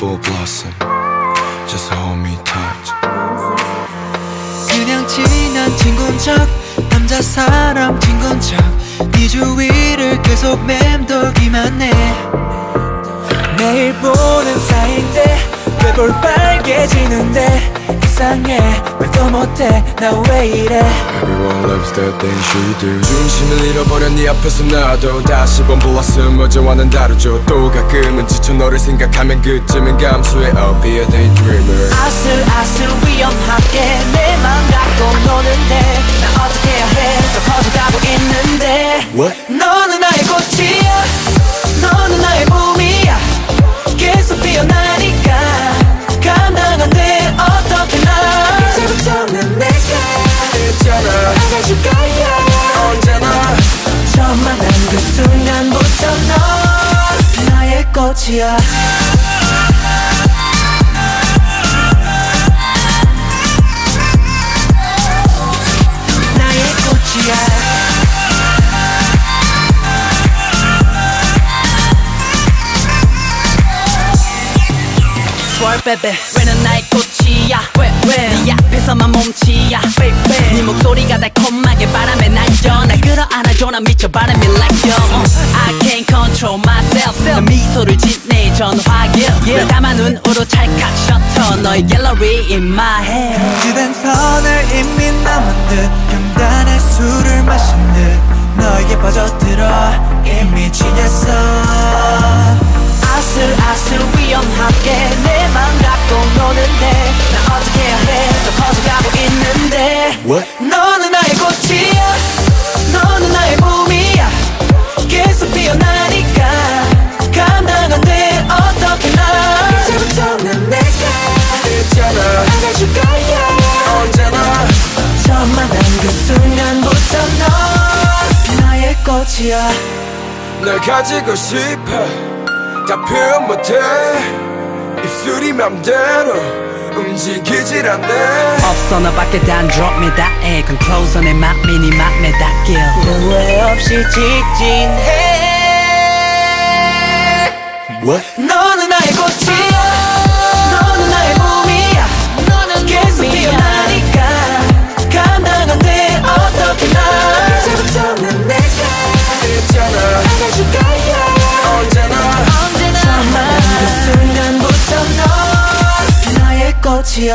full blossom. Just hold me tight. 그냥 친한 친구인 척 남자 사람 친구인 척네 주위를 계속 맴돌기만 해 매일 보는 사이인데 왜 볼 빨개지는데 이상해 말도 못해 나 왜 이래 Everyone loves the things she do. 중심을 잃어버려 네 앞에서 나도 다시 본 blossom 어제와는 다르죠. 또 가끔은 지쳐 너를 생각하면 그쯤은 감수해. I'll be a daydreamer. 아슬아슬 위험하게 내 맘 갖고 노는데 나 어떻게 해더 커져가고 있는데 What? 꽃이야. 나의 꽃이야. 왜는 나의 꽃이야? 왜왜네 앞에서만 몸치야 baby. 네 목소리가 달콤하게 바람에 날려 날 끌어안아줘 난 미쳐 바람이 like you. Uh, I can't control myself. 난 미소를 짓네 전화길 널 담아 눈으로 찰칵 셔터 너의 갤러리 in my head. 주변선을 이미 넘은 듯 경단의 술을 마신 듯 너에게 빠져들어 이미 취했어. 아슬아슬 위험하게 내맘 갖고 노는데 나 어떻게 해야 해더 커져가고 있는데. What? 꽃이야 널 가지고 싶어. 다 표현 못해. 입술이 맘대로 움직이질 않네. 없어 너밖에 단 drop me that egg Come closer 내 맘이 네 맘에 닿길 후회 없이 직진해 What? 너는 나의 꽃이야 언제